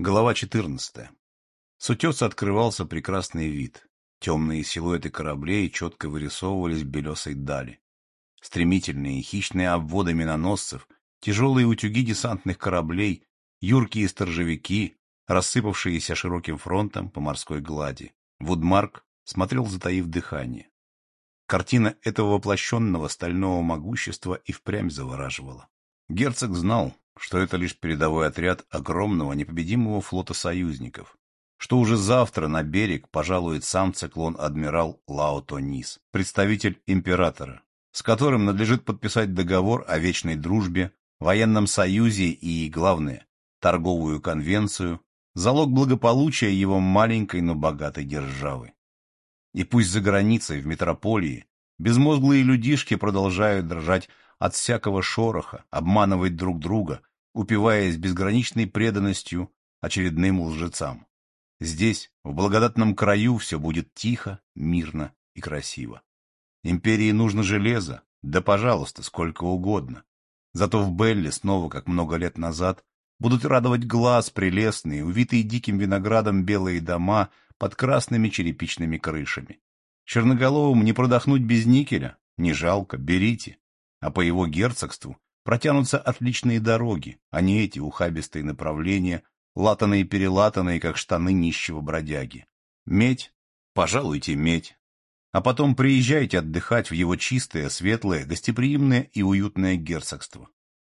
Глава 14. С утеса открывался прекрасный вид. Темные силуэты кораблей четко вырисовывались в белесой дали. Стремительные хищные обводы миноносцев, тяжелые утюги десантных кораблей, юркие сторожевики, рассыпавшиеся широким фронтом по морской глади. Вудмарк смотрел, затаив дыхание. Картина этого воплощенного стального могущества и впрямь завораживала. Герцог знал, что это лишь передовой отряд огромного непобедимого флота союзников, что уже завтра на берег пожалует сам циклон-адмирал Лао Тонис, представитель императора, с которым надлежит подписать договор о вечной дружбе, военном союзе и, главное, торговую конвенцию, залог благополучия его маленькой, но богатой державы. И пусть за границей, в метрополии, безмозглые людишки продолжают дрожать от всякого шороха, обманывать друг друга, упиваясь безграничной преданностью очередным лжецам. Здесь, в благодатном краю, все будет тихо, мирно и красиво. Империи нужно железо, да, пожалуйста, сколько угодно. Зато в Белле снова, как много лет назад, будут радовать глаз прелестные, увитые диким виноградом белые дома под красными черепичными крышами. Черноголовым не продохнуть без никеля, не жалко, берите. А по его герцогству протянутся отличные дороги, а не эти ухабистые направления, латаные-перелатанные, как штаны нищего бродяги. Медь? Пожалуйте, медь. А потом приезжайте отдыхать в его чистое, светлое, гостеприимное и уютное герцогство.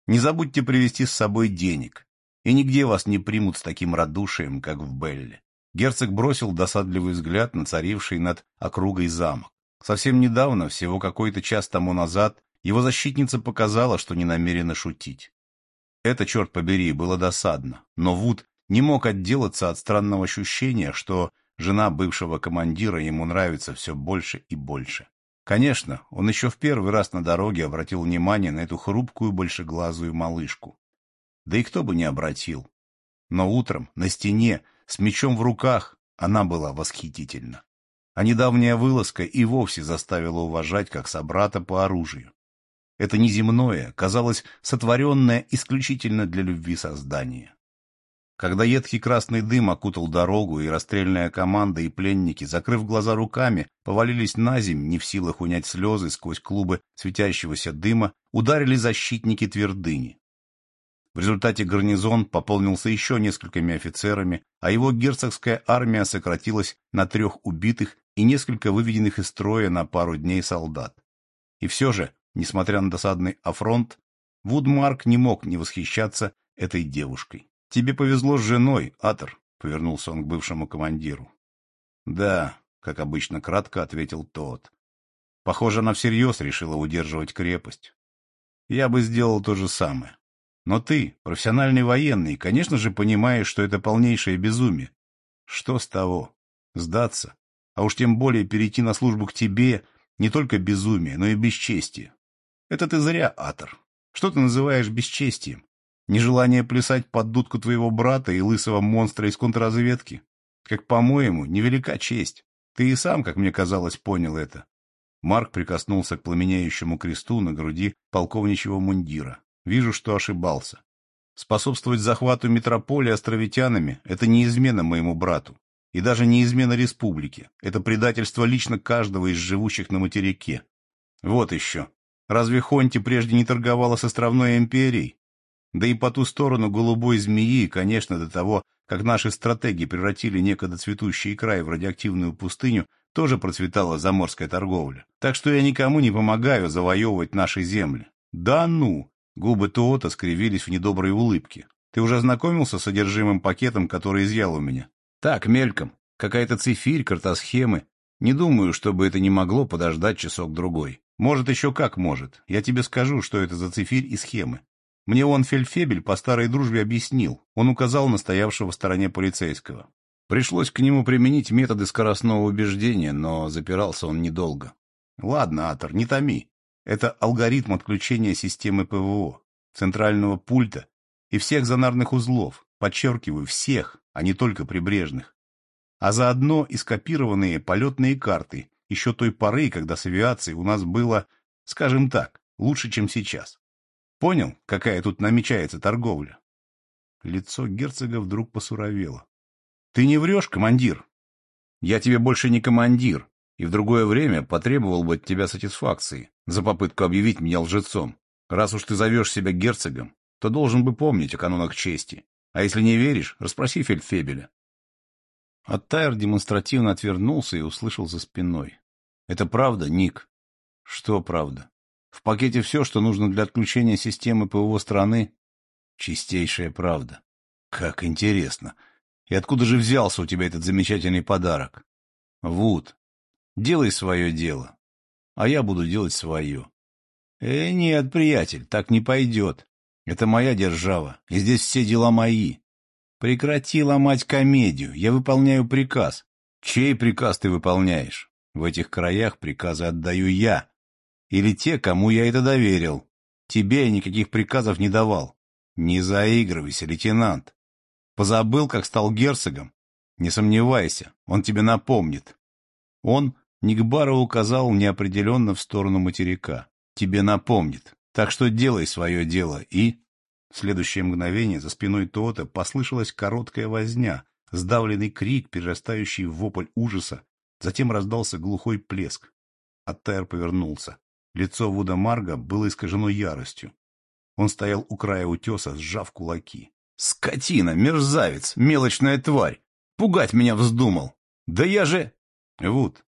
Не забудьте привезти с собой денег, и нигде вас не примут с таким радушием, как в Белле. Герцог бросил досадливый взгляд на царивший над округой замок. Совсем недавно, всего какой-то час тому назад, его защитница показала, что не намерена шутить. Это, черт побери, было досадно, но Вуд не мог отделаться от странного ощущения, что жена бывшего командира ему нравится все больше и больше. Конечно, он еще в первый раз на дороге обратил внимание на эту хрупкую большеглазую малышку. Да и кто бы не обратил. Но утром, на стене, с мечом в руках, она была восхитительна. А недавняя вылазка и вовсе заставила уважать как собрата по оружию. Это неземное, казалось, сотворенное исключительно для любви создание. Когда едкий красный дым окутал дорогу, и расстрельная команда и пленники, закрыв глаза руками, повалились на земь, не в силах унять слезы сквозь клубы светящегося дыма, ударили защитники твердыни. В результате гарнизон пополнился еще несколькими офицерами, а его герцогская армия сократилась на трех убитых и несколько выведенных из строя на пару дней солдат. И все же Несмотря на досадный афронт, Вудмарк не мог не восхищаться этой девушкой. «Тебе повезло с женой, Атор», — повернулся он к бывшему командиру. «Да», — как обычно кратко ответил тот. «Похоже, она всерьез решила удерживать крепость. Я бы сделал то же самое. Но ты, профессиональный военный, конечно же понимаешь, что это полнейшее безумие. Что с того? Сдаться? А уж тем более перейти на службу к тебе — не только безумие, но и бесчестие. Это ты зря, Атор. Что ты называешь бесчестием? Нежелание плясать под дудку твоего брата и лысого монстра из контрразведки? Как, по-моему, невелика честь. Ты и сам, как мне казалось, понял это. Марк прикоснулся к пламеняющему кресту на груди полковничьего мундира. Вижу, что ошибался. Способствовать захвату метрополии островитянами – это не измена моему брату. И даже не измена республике. Это предательство лично каждого из живущих на материке. Вот еще. Разве Хонти прежде не торговала с островной империей? Да и по ту сторону голубой змеи, конечно, до того, как наши стратеги превратили некогда цветущий край в радиоактивную пустыню, тоже процветала заморская торговля. Так что я никому не помогаю завоевывать наши земли. Да ну! Губы Тоота скривились в недоброй улыбке. Ты уже ознакомился с содержимым пакетом, который изъял у меня? Так, мельком. Какая-то цифирь, картосхемы. Не думаю, чтобы это не могло подождать часок-другой. Может, еще как может. Я тебе скажу, что это за цифирь и схемы. Мне он Фельдфебель по старой дружбе объяснил. Он указал на стоявшего в стороне полицейского. Пришлось к нему применить методы скоростного убеждения, но запирался он недолго. Ладно, Атор, не томи. Это алгоритм отключения системы ПВО, центрального пульта и всех зонарных узлов. Подчеркиваю, всех, а не только прибрежных. А заодно и скопированные полетные карты еще той поры, когда с авиацией у нас было, скажем так, лучше, чем сейчас. Понял, какая тут намечается торговля? Лицо герцога вдруг посуровело. — Ты не врешь, командир? Я тебе больше не командир, и в другое время потребовал бы от тебя сатисфакции за попытку объявить меня лжецом. Раз уж ты зовешь себя герцогом, то должен бы помнить о канонах чести. А если не веришь, расспроси фельдфебеля. Оттайр демонстративно отвернулся и услышал за спиной. — Это правда, Ник? — Что правда? В пакете все, что нужно для отключения системы ПВО страны? — Чистейшая правда. — Как интересно. И откуда же взялся у тебя этот замечательный подарок? — Вуд, делай свое дело, а я буду делать свое. — Э, нет, приятель, так не пойдет. Это моя держава, и здесь все дела мои. Прекрати ломать комедию, я выполняю приказ. Чей приказ ты выполняешь? В этих краях приказы отдаю я. Или те, кому я это доверил. Тебе я никаких приказов не давал. Не заигрывайся, лейтенант. Позабыл, как стал герцогом? Не сомневайся, он тебе напомнит. Он, Никбара указал неопределенно в сторону материка. Тебе напомнит. Так что делай свое дело и... В следующее мгновение за спиной Тоота послышалась короткая возня, сдавленный крик, перерастающий в вопль ужаса. Затем раздался глухой плеск. Аттайр повернулся. Лицо Вуда Марга было искажено яростью. Он стоял у края утеса, сжав кулаки. «Скотина! Мерзавец! Мелочная тварь! Пугать меня вздумал! Да я же...» «Вуд,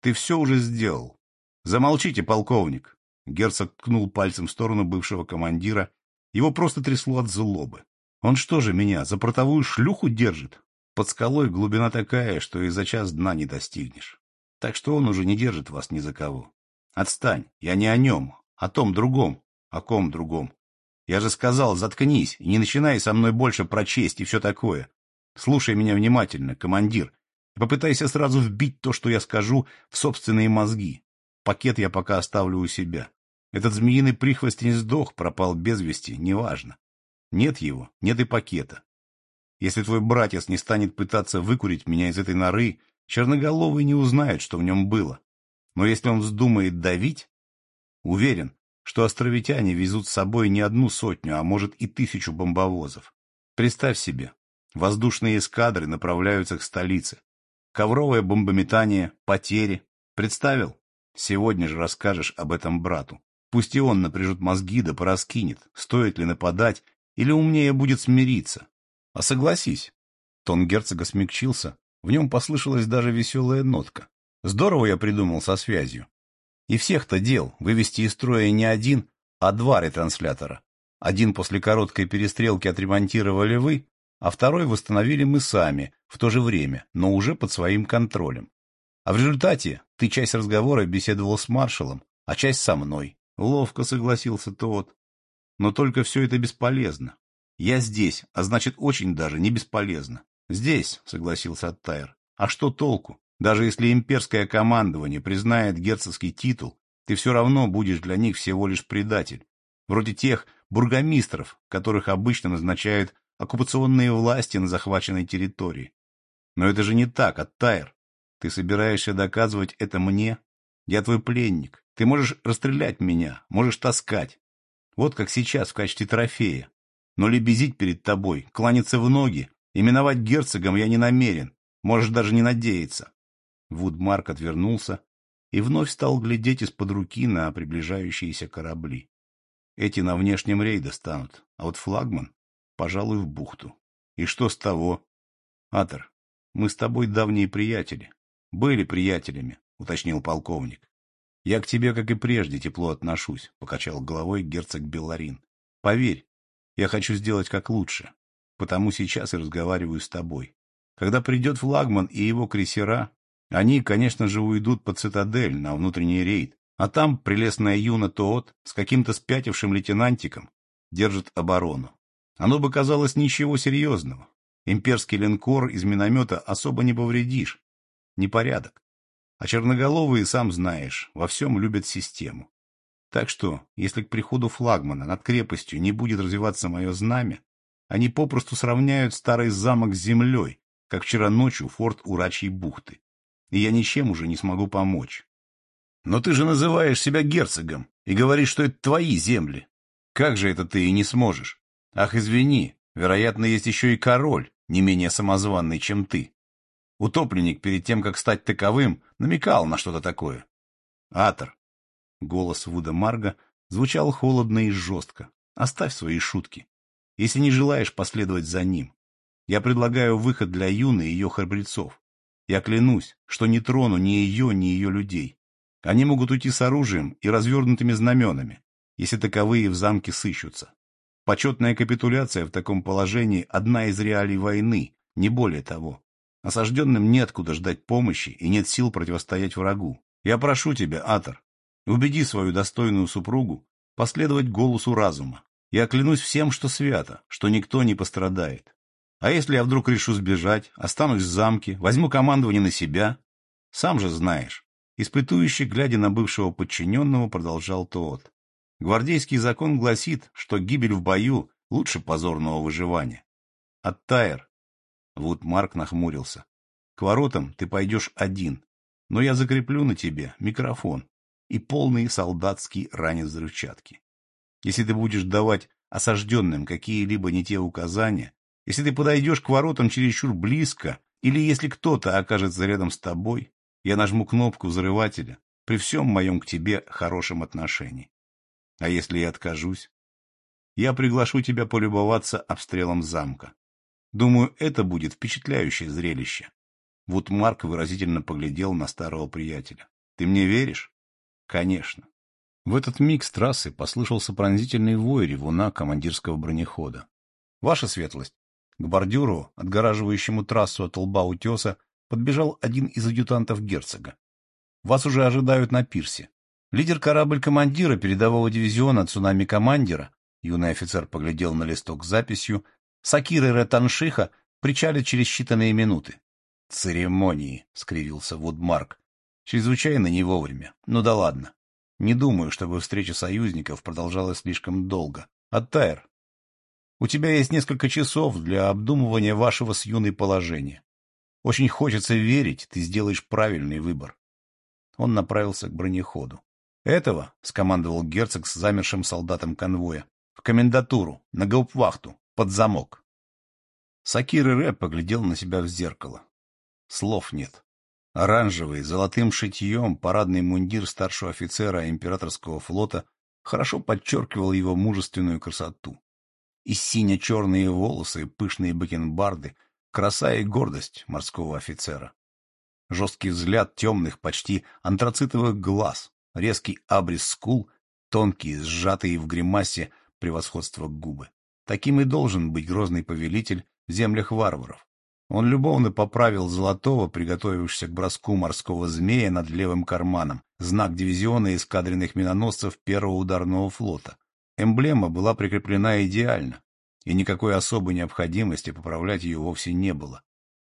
ты все уже сделал. Замолчите, полковник!» Герцог ткнул пальцем в сторону бывшего командира. Его просто трясло от злобы. Он что же меня, за протовую шлюху держит? Под скалой глубина такая, что и за час дна не достигнешь. Так что он уже не держит вас ни за кого. Отстань, я не о нем, о том другом. О ком другом? Я же сказал, заткнись и не начинай со мной больше про честь и все такое. Слушай меня внимательно, командир, и попытайся сразу вбить то, что я скажу, в собственные мозги. Пакет я пока оставлю у себя. Этот змеиный прихвост не сдох, пропал без вести, неважно. Нет его, нет и пакета. Если твой братец не станет пытаться выкурить меня из этой норы, черноголовый не узнает, что в нем было. Но если он вздумает давить, уверен, что островитяне везут с собой не одну сотню, а может и тысячу бомбовозов. Представь себе, воздушные эскадры направляются к столице. Ковровое бомбометание, потери. Представил? Сегодня же расскажешь об этом брату. Пусть и он напряжет мозги да пораскинет, стоит ли нападать, или умнее будет смириться. А согласись. Тон герцога смягчился, в нем послышалась даже веселая нотка. Здорово я придумал со связью. И всех-то дел вывести из строя не один, а два ретранслятора. Один после короткой перестрелки отремонтировали вы, а второй восстановили мы сами, в то же время, но уже под своим контролем. А в результате ты часть разговора беседовал с маршалом, а часть со мной. Ловко согласился тот. Но только все это бесполезно. Я здесь, а значит, очень даже не бесполезно. Здесь, согласился Оттайр. А что толку? Даже если имперское командование признает герцогский титул, ты все равно будешь для них всего лишь предатель. Вроде тех бургомистров, которых обычно назначают оккупационные власти на захваченной территории. Но это же не так, Оттайр. Ты собираешься доказывать это мне? Я твой пленник. Ты можешь расстрелять меня, можешь таскать. Вот как сейчас в качестве трофея. Но лебезить перед тобой, кланяться в ноги, именовать герцогом я не намерен. Можешь даже не надеяться. Вудмарк отвернулся и вновь стал глядеть из-под руки на приближающиеся корабли. Эти на внешнем рейде станут, а вот флагман, пожалуй, в бухту. И что с того? Атор, мы с тобой давние приятели. Были приятелями, уточнил полковник. Я к тебе, как и прежде, тепло отношусь, — покачал головой герцог Белларин. Поверь, я хочу сделать как лучше, потому сейчас и разговариваю с тобой. Когда придет флагман и его крейсера, они, конечно же, уйдут под цитадель на внутренний рейд, а там прелестная юна Тоот с каким-то спятившим лейтенантиком держит оборону. Оно бы казалось ничего серьезного. Имперский линкор из миномета особо не повредишь. Непорядок. А черноголовые, сам знаешь, во всем любят систему. Так что, если к приходу флагмана над крепостью не будет развиваться мое знамя, они попросту сравняют старый замок с землей, как вчера ночью форт Урачьей бухты. И я ничем уже не смогу помочь. Но ты же называешь себя герцогом и говоришь, что это твои земли. Как же это ты и не сможешь? Ах, извини, Вероятно, есть еще и король, не менее самозванный, чем ты. Утопленник перед тем, как стать таковым, намекал на что-то такое. Атор. Голос Вуда Марга звучал холодно и жестко. Оставь свои шутки. Если не желаешь последовать за ним. Я предлагаю выход для Юны и ее храбрецов. Я клянусь, что не трону ни ее, ни ее людей. Они могут уйти с оружием и развернутыми знаменами, если таковые в замке сыщутся. Почетная капитуляция в таком положении – одна из реалий войны, не более того. Осажденным неоткуда ждать помощи и нет сил противостоять врагу. Я прошу тебя, Атор, убеди свою достойную супругу последовать голосу разума. Я клянусь всем, что свято, что никто не пострадает. А если я вдруг решу сбежать, останусь в замке, возьму командование на себя? Сам же знаешь. Испытующий, глядя на бывшего подчиненного, продолжал тот. Гвардейский закон гласит, что гибель в бою лучше позорного выживания. Оттайр, Марк нахмурился. К воротам ты пойдешь один, но я закреплю на тебе микрофон и полный солдатский ранец взрывчатки. Если ты будешь давать осажденным какие-либо не те указания, если ты подойдешь к воротам чересчур близко, или если кто-то окажется рядом с тобой, я нажму кнопку взрывателя при всем моем к тебе хорошем отношении. А если я откажусь? Я приглашу тебя полюбоваться обстрелом замка. Думаю, это будет впечатляющее зрелище. Вот Марк выразительно поглядел на старого приятеля. Ты мне веришь? Конечно. В этот миг с трассы послышался пронзительный вой ревуна командирского бронехода. Ваша светлость! К бордюру, отгораживающему трассу от лба утеса, подбежал один из адъютантов герцога. Вас уже ожидают на пирсе. Лидер корабль-командира передового дивизиона цунами-командира, юный офицер поглядел на листок с записью, Сакиры Ретаншиха причалят через считанные минуты. «Церемонии», — скривился Вудмарк. «Чрезвычайно не вовремя. Ну да ладно. Не думаю, чтобы встреча союзников продолжалась слишком долго. Оттайр, у тебя есть несколько часов для обдумывания вашего с юной положения. Очень хочется верить, ты сделаешь правильный выбор». Он направился к бронеходу. «Этого», — скомандовал герцог с замершим солдатом конвоя, — «в комендатуру, на гауптвахту, под замок. Сакир Рэп поглядел на себя в зеркало. Слов нет. Оранжевый, золотым шитьем парадный мундир старшего офицера императорского флота хорошо подчеркивал его мужественную красоту. И сине-черные волосы, пышные бакенбарды, краса и гордость морского офицера. Жесткий взгляд темных, почти антрацитовых глаз, резкий абрис скул, тонкие, сжатые в гримасе превосходства губы. Таким и должен быть грозный повелитель в землях варваров. Он любовно поправил золотого, приготовившегося к броску морского змея над левым карманом, знак дивизиона эскадренных миноносцев первого ударного флота. Эмблема была прикреплена идеально, и никакой особой необходимости поправлять ее вовсе не было.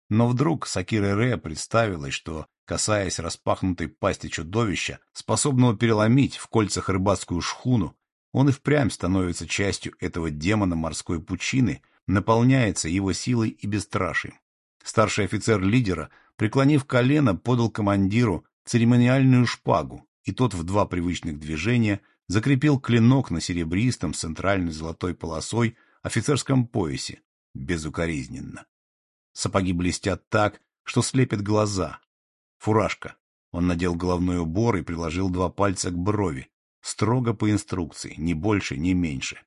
Но вдруг Сакире Ре представилось, что, касаясь распахнутой пасти чудовища, способного переломить в кольцах рыбацкую шхуну, он и впрямь становится частью этого демона морской пучины, наполняется его силой и бесстрашием. Старший офицер лидера, преклонив колено, подал командиру церемониальную шпагу, и тот в два привычных движения закрепил клинок на серебристом с центральной золотой полосой офицерском поясе, безукоризненно. Сапоги блестят так, что слепят глаза. Фуражка. Он надел головной убор и приложил два пальца к брови, Строго по инструкции, ни больше, ни меньше.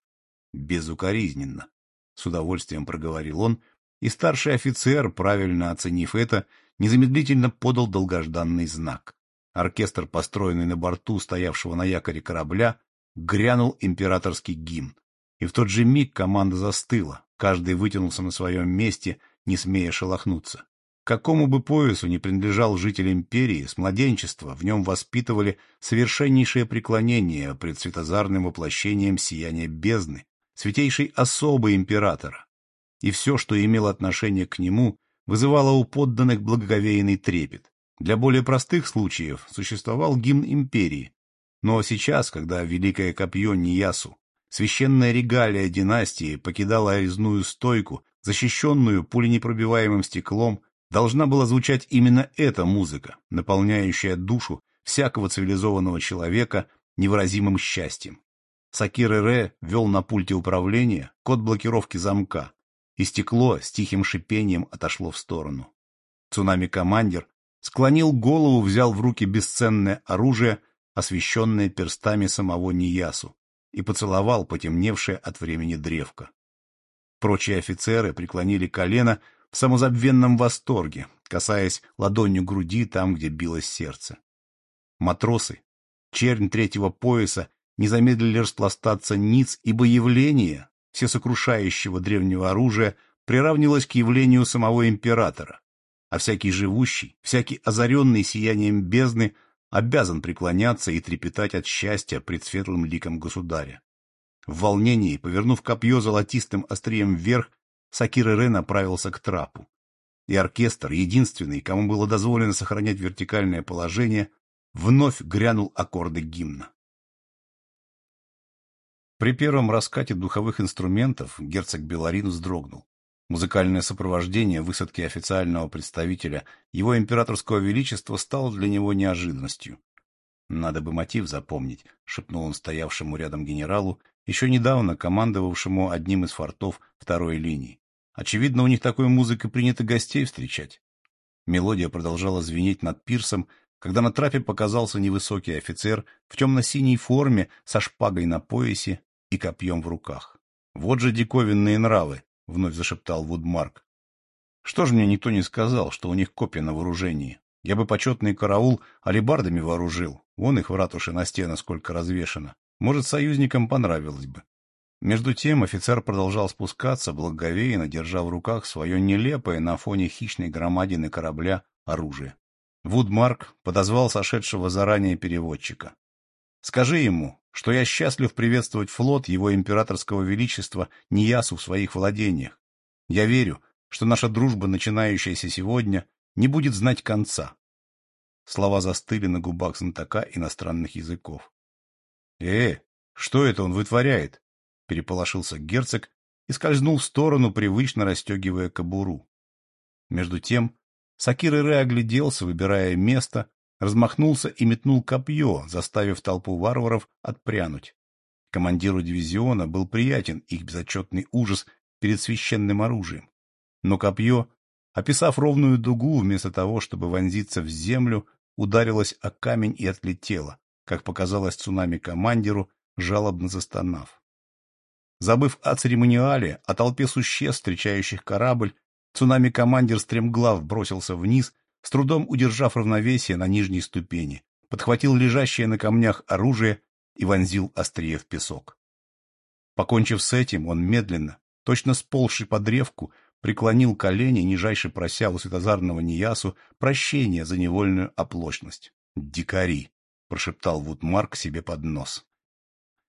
Безукоризненно. С удовольствием проговорил он, и старший офицер, правильно оценив это, незамедлительно подал долгожданный знак. Оркестр, построенный на борту стоявшего на якоре корабля, грянул императорский гимн. И в тот же миг команда застыла, каждый вытянулся на своем месте, не смея шелохнуться какому бы поясу ни принадлежал житель империи, с младенчества в нем воспитывали совершеннейшее преклонение пред светозарным воплощением сияния бездны, святейшей особы императора. И все, что имело отношение к нему, вызывало у подданных благоговейный трепет. Для более простых случаев существовал гимн империи. Но сейчас, когда великое копье Ниясу, священная регалия династии, покидала резную стойку, защищенную пуленепробиваемым стеклом, должна была звучать именно эта музыка, наполняющая душу всякого цивилизованного человека невыразимым счастьем. Сакир Ре вел на пульте управления код блокировки замка, и стекло с тихим шипением отошло в сторону. Цунами-командир склонил голову, взял в руки бесценное оружие, освещенное перстами самого Ниясу, и поцеловал потемневшее от времени древко. Прочие офицеры преклонили колено в самозабвенном восторге, касаясь ладонью груди там, где билось сердце. Матросы, чернь третьего пояса, не замедлили распластаться ниц, ибо явление всесокрушающего древнего оружия приравнивалось к явлению самого императора, а всякий живущий, всякий озаренный сиянием бездны обязан преклоняться и трепетать от счастья пред светлым ликом государя. В волнении, повернув копье золотистым острием вверх, Сакир Ре направился к трапу. И оркестр, единственный, кому было дозволено сохранять вертикальное положение, вновь грянул аккорды гимна. При первом раскате духовых инструментов герцог Беларин вздрогнул. Музыкальное сопровождение высадки официального представителя его императорского величества стало для него неожиданностью. «Надо бы мотив запомнить», — шепнул он стоявшему рядом генералу, еще недавно командовавшему одним из фортов второй линии. Очевидно, у них такой музыкой принято гостей встречать. Мелодия продолжала звенеть над пирсом, когда на трапе показался невысокий офицер в темно-синей форме со шпагой на поясе и копьем в руках. «Вот же диковинные нравы!» — вновь зашептал Вудмарк. «Что же мне никто не сказал, что у них копья на вооружении? Я бы почетный караул алебардами вооружил. Вон их в ратуше на стены сколько развешано. Может, союзникам понравилось бы». Между тем офицер продолжал спускаться, благоговейно держа в руках свое нелепое на фоне хищной громадины корабля оружие. Вудмарк подозвал сошедшего заранее переводчика. «Скажи ему, что я счастлив приветствовать флот его императорского величества Ниясу в своих владениях. Я верю, что наша дружба, начинающаяся сегодня, не будет знать конца. Слова застыли на губах знатока иностранных языков. «Э, что это он вытворяет?» — переполошился герцог и скользнул в сторону, привычно расстегивая кобуру. Между тем Сакир Ире огляделся, выбирая место, размахнулся и метнул копье, заставив толпу варваров отпрянуть. Командиру дивизиона был приятен их безотчетный ужас перед священным оружием. Но копье, описав ровную дугу, вместо того, чтобы вонзиться в землю, ударилось о камень и отлетело, как показалось цунами-командиру, жалобно застонав. Забыв о церемониале, о толпе существ, встречающих корабль, цунами-командир стремглав бросился вниз — с трудом удержав равновесие на нижней ступени, подхватил лежащее на камнях оружие и вонзил острие в песок. Покончив с этим, он медленно, точно сползший под древку, преклонил колени, нижайше прося у Светозарного Ниясу прощения за невольную оплошность. «Дикари!» — прошептал Вудмарк себе под нос.